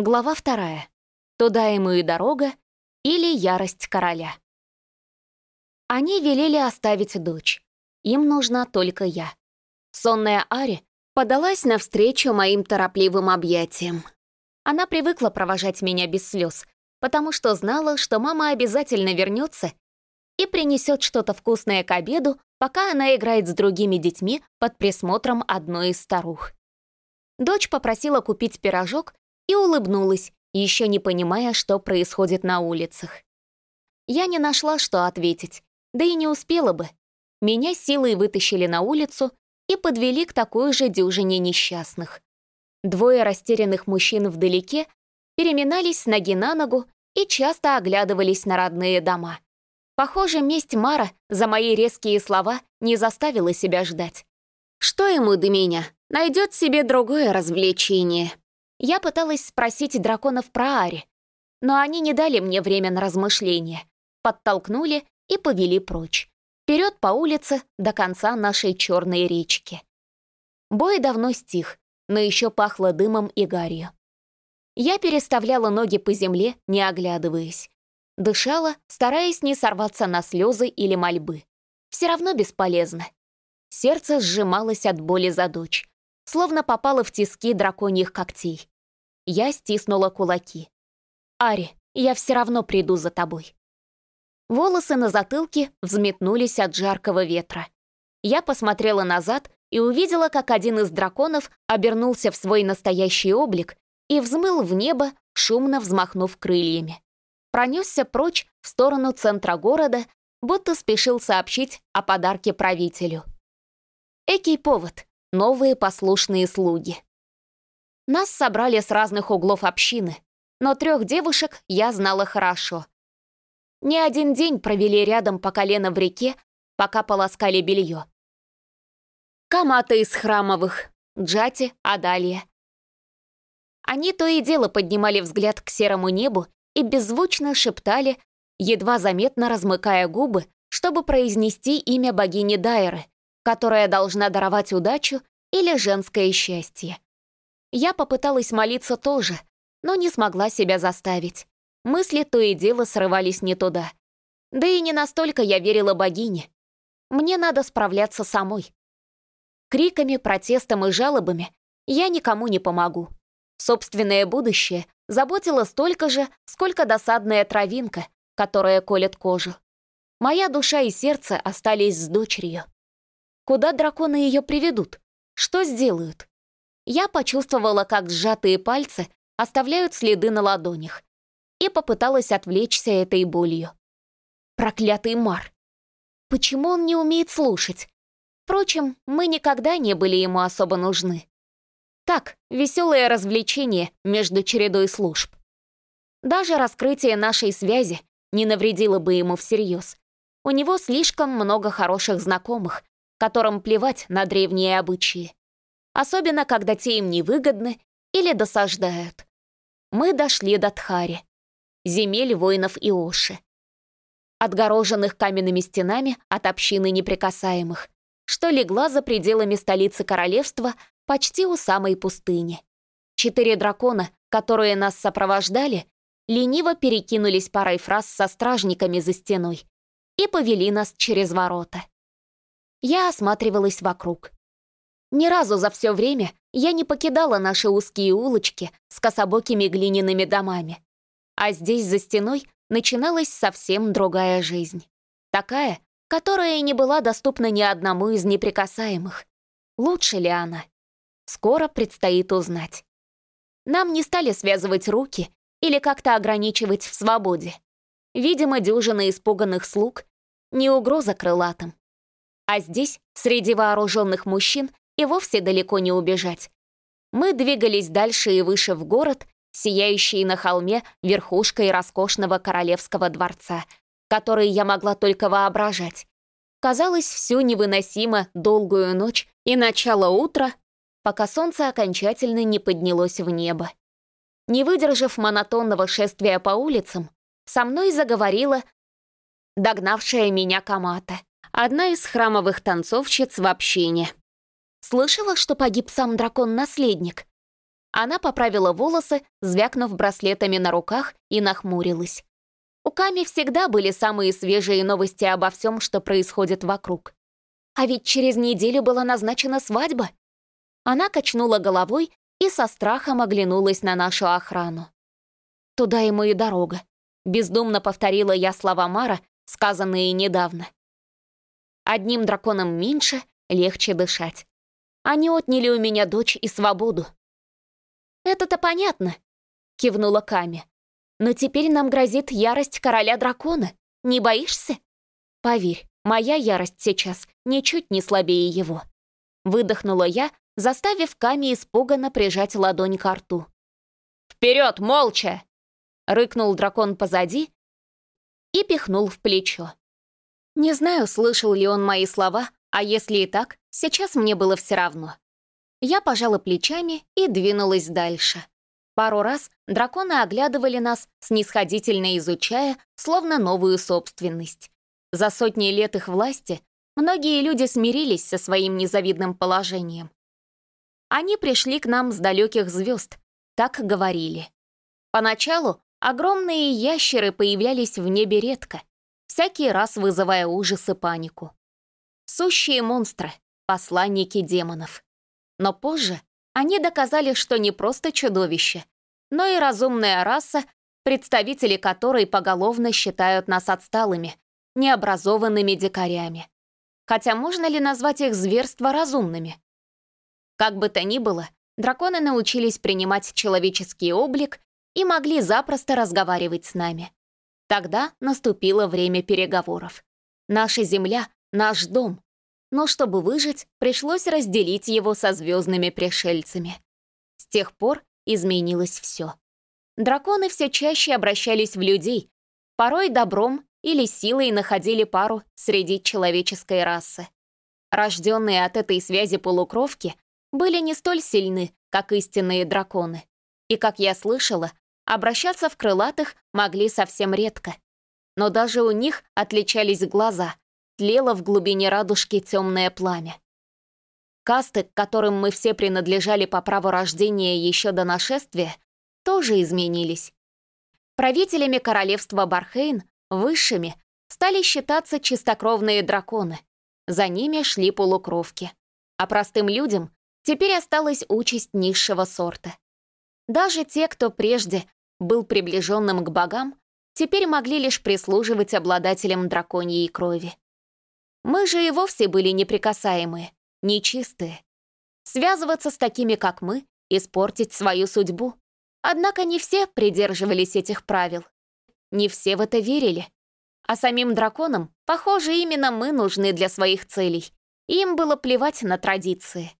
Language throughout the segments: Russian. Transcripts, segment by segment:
Глава вторая. Туда ему и дорога или ярость короля. Они велели оставить дочь. Им нужна только я. Сонная Ари подалась навстречу моим торопливым объятиям. Она привыкла провожать меня без слез, потому что знала, что мама обязательно вернется и принесет что-то вкусное к обеду, пока она играет с другими детьми под присмотром одной из старух. Дочь попросила купить пирожок и улыбнулась, еще не понимая, что происходит на улицах. Я не нашла, что ответить, да и не успела бы. Меня силой вытащили на улицу и подвели к такой же дюжине несчастных. Двое растерянных мужчин вдалеке переминались с ноги на ногу и часто оглядывались на родные дома. Похоже, месть Мара за мои резкие слова не заставила себя ждать. Что ему до меня? Найдет себе другое развлечение. Я пыталась спросить драконов про Ари, но они не дали мне время на размышления, подтолкнули и повели прочь. Вперед по улице до конца нашей черной речки. Бой давно стих, но еще пахло дымом и гарью. Я переставляла ноги по земле, не оглядываясь. Дышала, стараясь не сорваться на слезы или мольбы. Все равно бесполезно. Сердце сжималось от боли за дочь, словно попало в тиски драконьих когтей. Я стиснула кулаки. «Ари, я все равно приду за тобой». Волосы на затылке взметнулись от жаркого ветра. Я посмотрела назад и увидела, как один из драконов обернулся в свой настоящий облик и взмыл в небо, шумно взмахнув крыльями. Пронесся прочь в сторону центра города, будто спешил сообщить о подарке правителю. Экий повод — новые послушные слуги. Нас собрали с разных углов общины, но трех девушек я знала хорошо. Не один день провели рядом по колено в реке, пока полоскали белье. Камата из храмовых, Джати, Адалия. Они то и дело поднимали взгляд к серому небу и беззвучно шептали, едва заметно размыкая губы, чтобы произнести имя богини Дайры, которая должна даровать удачу или женское счастье. Я попыталась молиться тоже, но не смогла себя заставить. Мысли то и дело срывались не туда. Да и не настолько я верила богине. Мне надо справляться самой. Криками, протестом и жалобами я никому не помогу. Собственное будущее заботило столько же, сколько досадная травинка, которая колет кожу. Моя душа и сердце остались с дочерью. Куда драконы ее приведут? Что сделают? Я почувствовала, как сжатые пальцы оставляют следы на ладонях, и попыталась отвлечься этой болью. Проклятый Мар! Почему он не умеет слушать? Впрочем, мы никогда не были ему особо нужны. Так, веселое развлечение между чередой служб. Даже раскрытие нашей связи не навредило бы ему всерьез. У него слишком много хороших знакомых, которым плевать на древние обычаи особенно когда те им невыгодны или досаждают. Мы дошли до Тхари, земель воинов Иоши, отгороженных каменными стенами от общины неприкасаемых, что легла за пределами столицы королевства почти у самой пустыни. Четыре дракона, которые нас сопровождали, лениво перекинулись парой фраз со стражниками за стеной и повели нас через ворота. Я осматривалась вокруг. Ни разу за все время я не покидала наши узкие улочки с кособокими глиняными домами. А здесь, за стеной, начиналась совсем другая жизнь. Такая, которая не была доступна ни одному из неприкасаемых. Лучше ли она? Скоро предстоит узнать. Нам не стали связывать руки или как-то ограничивать в свободе. Видимо, дюжина испуганных слуг — не угроза крылатым. А здесь, среди вооруженных мужчин, и вовсе далеко не убежать. Мы двигались дальше и выше в город, сияющий на холме верхушкой роскошного королевского дворца, который я могла только воображать. Казалось, всю невыносимо долгую ночь и начало утра, пока солнце окончательно не поднялось в небо. Не выдержав монотонного шествия по улицам, со мной заговорила догнавшая меня Камата, одна из храмовых танцовщиц в общине. Слышала, что погиб сам дракон-наследник? Она поправила волосы, звякнув браслетами на руках, и нахмурилась. У Ками всегда были самые свежие новости обо всем, что происходит вокруг. А ведь через неделю была назначена свадьба. Она качнула головой и со страхом оглянулась на нашу охрану. «Туда ему и дорога», — бездумно повторила я слова Мара, сказанные недавно. «Одним драконом меньше, легче дышать. Они отняли у меня дочь и свободу». «Это-то понятно», — кивнула Ками. «Но теперь нам грозит ярость короля дракона. Не боишься?» «Поверь, моя ярость сейчас ничуть не слабее его». Выдохнула я, заставив Ками испуганно прижать ладонь к рту. «Вперед, молча!» — рыкнул дракон позади и пихнул в плечо. Не знаю, слышал ли он мои слова, а если и так, сейчас мне было все равно. Я пожала плечами и двинулась дальше. Пару раз драконы оглядывали нас, снисходительно изучая, словно новую собственность. За сотни лет их власти многие люди смирились со своим незавидным положением. Они пришли к нам с далеких звезд, так говорили. Поначалу огромные ящеры появлялись в небе редко, всякий раз вызывая ужас и панику. Сущие монстры, посланники демонов. Но позже они доказали, что не просто чудовище, но и разумная раса, представители которой поголовно считают нас отсталыми, необразованными дикарями. Хотя можно ли назвать их зверства разумными? Как бы то ни было, драконы научились принимать человеческий облик и могли запросто разговаривать с нами. Тогда наступило время переговоров. Наша земля — наш дом. Но чтобы выжить, пришлось разделить его со звездными пришельцами. С тех пор изменилось все. Драконы все чаще обращались в людей, порой добром или силой находили пару среди человеческой расы. Рожденные от этой связи полукровки были не столь сильны, как истинные драконы. И, как я слышала, обращаться в крылатых могли совсем редко. Но даже у них отличались глаза, тлело в глубине радужки темное пламя. Касты, к которым мы все принадлежали по праву рождения еще до нашествия, тоже изменились. Правителями королевства Бархейн, высшими, стали считаться чистокровные драконы. За ними шли полукровки. А простым людям Теперь осталась участь низшего сорта. Даже те, кто прежде был приближенным к богам, теперь могли лишь прислуживать обладателям драконьей крови. Мы же и вовсе были неприкасаемые, нечистые. Связываться с такими, как мы, испортить свою судьбу. Однако не все придерживались этих правил. Не все в это верили. А самим драконам, похоже, именно мы нужны для своих целей. Им было плевать на традиции.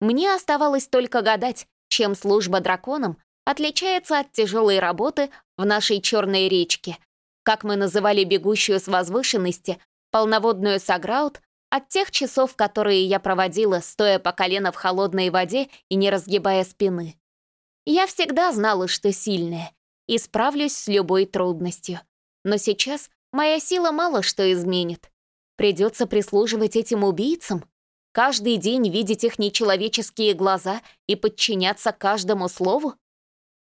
Мне оставалось только гадать, чем служба драконам отличается от тяжелой работы в нашей черной речке, как мы называли бегущую с возвышенности, полноводную саграут, от тех часов, которые я проводила, стоя по колено в холодной воде и не разгибая спины. Я всегда знала, что сильная, и справлюсь с любой трудностью. Но сейчас моя сила мало что изменит. Придется прислуживать этим убийцам? Каждый день видеть их нечеловеческие глаза и подчиняться каждому слову?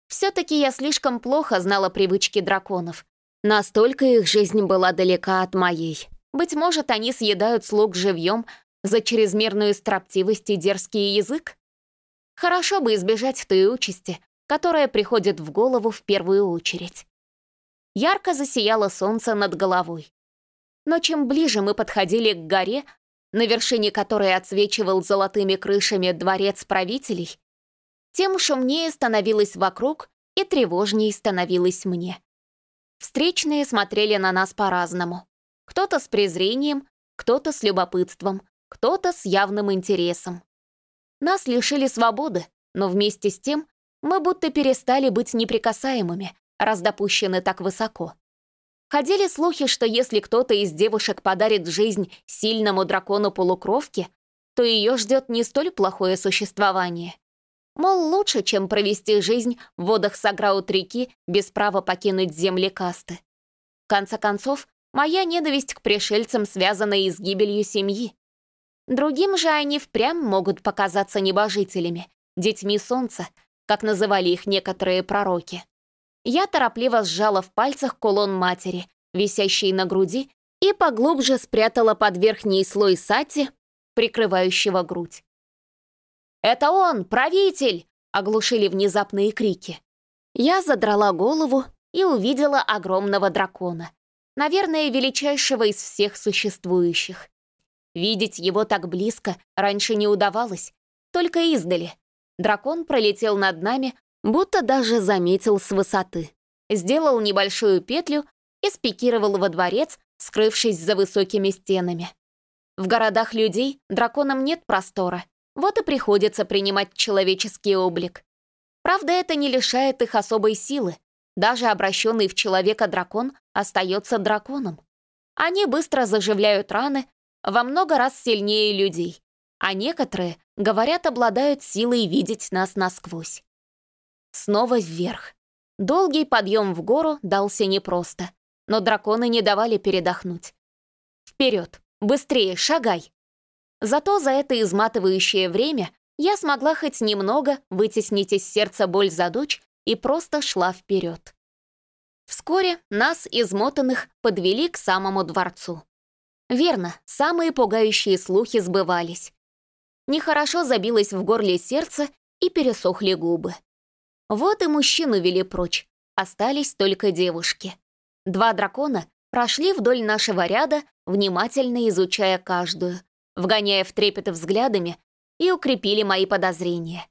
Все-таки я слишком плохо знала привычки драконов. Настолько их жизнь была далека от моей. Быть может, они съедают слуг живьем за чрезмерную строптивость и дерзкий язык? Хорошо бы избежать той участи, которая приходит в голову в первую очередь. Ярко засияло солнце над головой. Но чем ближе мы подходили к горе, на вершине которой отсвечивал золотыми крышами дворец правителей, тем шумнее становилось вокруг и тревожнее становилось мне. Встречные смотрели на нас по-разному. Кто-то с презрением, кто-то с любопытством, кто-то с явным интересом. Нас лишили свободы, но вместе с тем мы будто перестали быть неприкасаемыми, раз допущены так высоко. Ходили слухи, что если кто-то из девушек подарит жизнь сильному дракону-полукровке, то ее ждет не столь плохое существование. Мол, лучше, чем провести жизнь в водах Саграут-реки без права покинуть земли касты. В конце концов, моя ненависть к пришельцам связана и с гибелью семьи. Другим же они впрямь могут показаться небожителями, детьми солнца, как называли их некоторые пророки. Я торопливо сжала в пальцах кулон матери, висящий на груди, и поглубже спрятала под верхний слой сати, прикрывающего грудь. «Это он, правитель!» — оглушили внезапные крики. Я задрала голову и увидела огромного дракона. Наверное, величайшего из всех существующих. Видеть его так близко раньше не удавалось, только издали. Дракон пролетел над нами, будто даже заметил с высоты. Сделал небольшую петлю и спикировал во дворец, скрывшись за высокими стенами. В городах людей драконам нет простора, вот и приходится принимать человеческий облик. Правда, это не лишает их особой силы. Даже обращенный в человека дракон остается драконом. Они быстро заживляют раны, во много раз сильнее людей, а некоторые, говорят, обладают силой видеть нас насквозь. Снова вверх. Долгий подъем в гору дался непросто, но драконы не давали передохнуть. Вперед, быстрее, шагай! Зато за это изматывающее время я смогла хоть немного вытеснить из сердца боль за дочь и просто шла вперед. Вскоре нас, измотанных, подвели к самому дворцу. Верно, самые пугающие слухи сбывались. Нехорошо забилось в горле сердце и пересохли губы. Вот и мужчину вели прочь, остались только девушки. Два дракона прошли вдоль нашего ряда, внимательно изучая каждую, вгоняя в трепет взглядами и укрепили мои подозрения.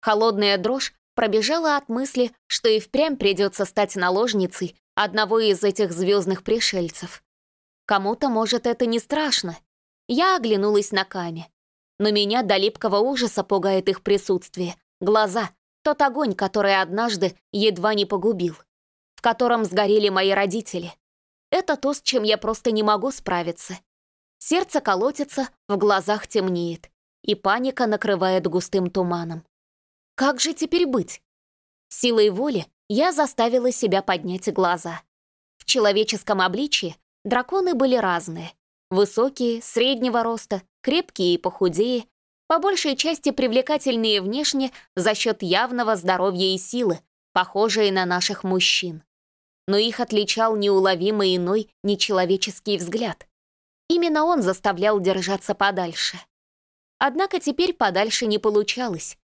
Холодная дрожь пробежала от мысли, что и впрямь придется стать наложницей одного из этих звездных пришельцев. Кому-то, может, это не страшно. Я оглянулась на Ками. Но меня до липкого ужаса пугает их присутствие. Глаза, тот огонь, который однажды едва не погубил. В котором сгорели мои родители. Это то, с чем я просто не могу справиться. Сердце колотится, в глазах темнеет. И паника накрывает густым туманом. Как же теперь быть? Силой воли я заставила себя поднять глаза. В человеческом обличье Драконы были разные. Высокие, среднего роста, крепкие и похудее, по большей части привлекательные внешне за счет явного здоровья и силы, похожие на наших мужчин. Но их отличал неуловимый иной нечеловеческий взгляд. Именно он заставлял держаться подальше. Однако теперь подальше не получалось.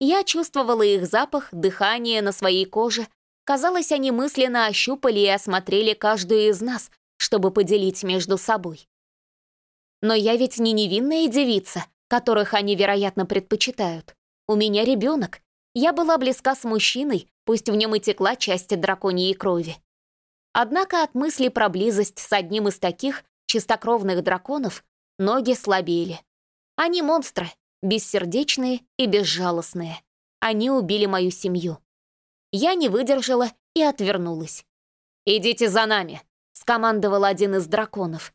Я чувствовала их запах, дыхание на своей коже. Казалось, они мысленно ощупали и осмотрели каждую из нас, чтобы поделить между собой. Но я ведь не невинная девица, которых они, вероятно, предпочитают. У меня ребенок. Я была близка с мужчиной, пусть в нем и текла часть драконьей крови. Однако от мысли про близость с одним из таких чистокровных драконов ноги слабели. Они монстры, бессердечные и безжалостные. Они убили мою семью. Я не выдержала и отвернулась. «Идите за нами», скомандовал один из драконов.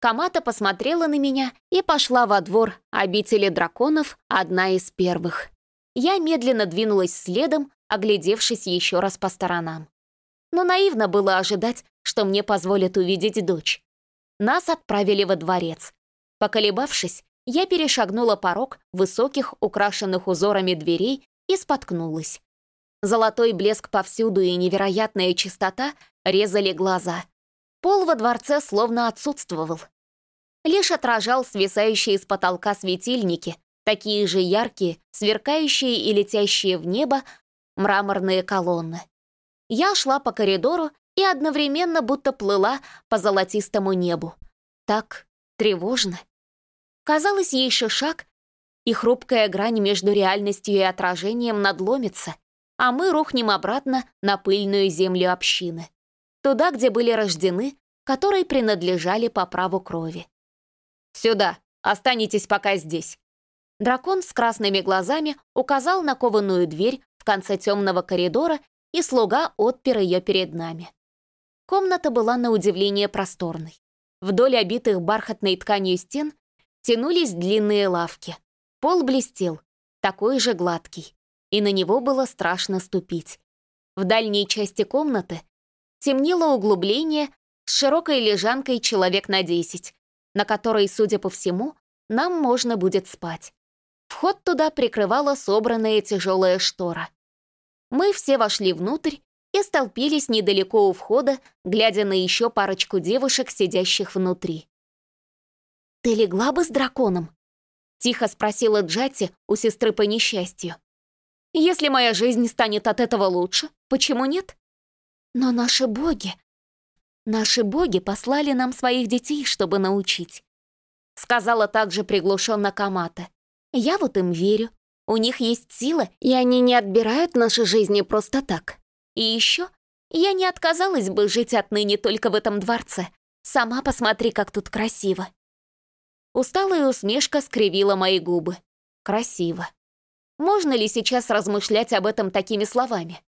Камата посмотрела на меня и пошла во двор обители драконов, одна из первых. Я медленно двинулась следом, оглядевшись еще раз по сторонам. Но наивно было ожидать, что мне позволят увидеть дочь. Нас отправили во дворец. Поколебавшись, я перешагнула порог высоких, украшенных узорами дверей и споткнулась. Золотой блеск повсюду и невероятная чистота резали глаза. Пол во дворце словно отсутствовал. Лишь отражал свисающие с потолка светильники, такие же яркие, сверкающие и летящие в небо мраморные колонны. Я шла по коридору и одновременно будто плыла по золотистому небу. Так тревожно. Казалось, еще шаг, и хрупкая грань между реальностью и отражением надломится, а мы рухнем обратно на пыльную землю общины туда, где были рождены, которые принадлежали по праву крови. «Сюда! Останетесь пока здесь!» Дракон с красными глазами указал на кованую дверь в конце темного коридора, и слуга отпер ее перед нами. Комната была на удивление просторной. Вдоль обитых бархатной тканью стен тянулись длинные лавки. Пол блестел, такой же гладкий, и на него было страшно ступить. В дальней части комнаты темнело углубление с широкой лежанкой человек на десять, на которой, судя по всему, нам можно будет спать. Вход туда прикрывала собранная тяжелая штора. Мы все вошли внутрь и столпились недалеко у входа, глядя на еще парочку девушек, сидящих внутри. «Ты легла бы с драконом?» — тихо спросила Джати у сестры по несчастью. «Если моя жизнь станет от этого лучше, почему нет?» «Но наши боги...» «Наши боги послали нам своих детей, чтобы научить», — сказала также приглушенно Камата. «Я вот им верю. У них есть сила, и они не отбирают наши жизни просто так. И еще я не отказалась бы жить отныне только в этом дворце. Сама посмотри, как тут красиво». Усталая усмешка скривила мои губы. Красиво. Можно ли сейчас размышлять об этом такими словами?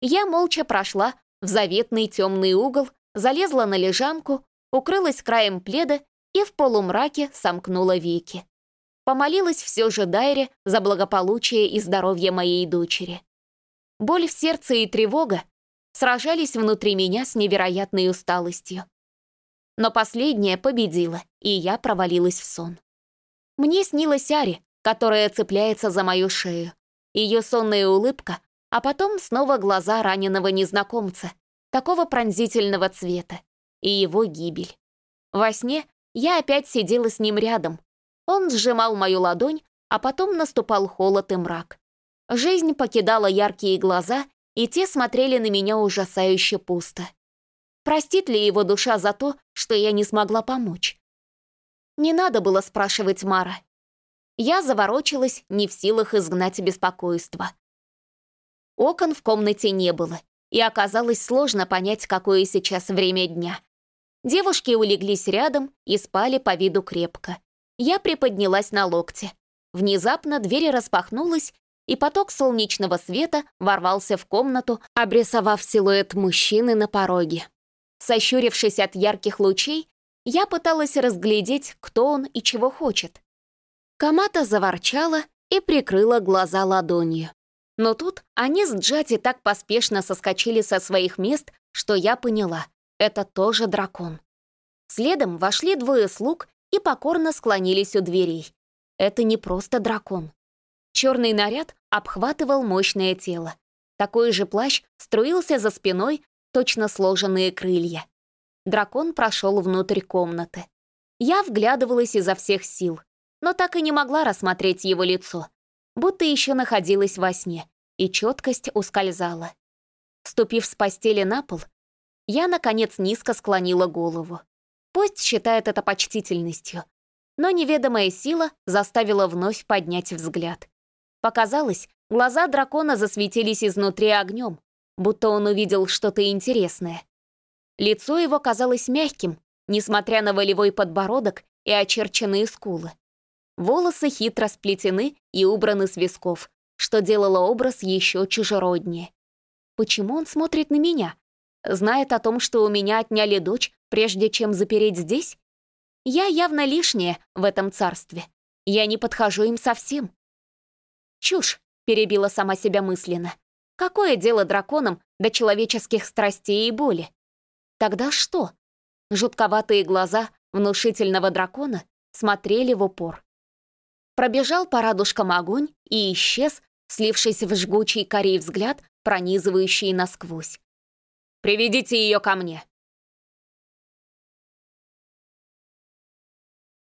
Я молча прошла в заветный темный угол, залезла на лежанку, укрылась краем пледа и в полумраке сомкнула веки. Помолилась все же Дайре за благополучие и здоровье моей дочери. Боль в сердце и тревога сражались внутри меня с невероятной усталостью. Но последняя победила, и я провалилась в сон. Мне снилась Ари, которая цепляется за мою шею. Ее сонная улыбка, а потом снова глаза раненого незнакомца, такого пронзительного цвета, и его гибель. Во сне я опять сидела с ним рядом. Он сжимал мою ладонь, а потом наступал холод и мрак. Жизнь покидала яркие глаза, и те смотрели на меня ужасающе пусто. Простит ли его душа за то, что я не смогла помочь? Не надо было спрашивать Мара. Я заворочилась, не в силах изгнать беспокойство. Окон в комнате не было, и оказалось сложно понять, какое сейчас время дня. Девушки улеглись рядом и спали по виду крепко. Я приподнялась на локте. Внезапно дверь распахнулась, и поток солнечного света ворвался в комнату, обрисовав силуэт мужчины на пороге. Сощурившись от ярких лучей, я пыталась разглядеть, кто он и чего хочет. Камата заворчала и прикрыла глаза ладонью. Но тут они с Джати так поспешно соскочили со своих мест, что я поняла — это тоже дракон. Следом вошли двое слуг и покорно склонились у дверей. Это не просто дракон. Черный наряд обхватывал мощное тело. Такой же плащ струился за спиной, точно сложенные крылья. Дракон прошел внутрь комнаты. Я вглядывалась изо всех сил, но так и не могла рассмотреть его лицо, будто еще находилась во сне, и четкость ускользала. Ступив с постели на пол, я, наконец, низко склонила голову. Пусть считает это почтительностью, но неведомая сила заставила вновь поднять взгляд. Показалось, глаза дракона засветились изнутри огнем, будто он увидел что-то интересное. Лицо его казалось мягким, несмотря на волевой подбородок и очерченные скулы. Волосы хитро сплетены и убраны с висков, что делало образ еще чужероднее. Почему он смотрит на меня? Знает о том, что у меня отняли дочь, прежде чем запереть здесь? Я явно лишняя в этом царстве. Я не подхожу им совсем. «Чушь», — перебила сама себя мысленно. Какое дело драконам до человеческих страстей и боли? Тогда что? Жутковатые глаза внушительного дракона смотрели в упор. Пробежал по радужкам огонь и исчез, слившись в жгучий корей взгляд, пронизывающий насквозь. «Приведите ее ко мне!»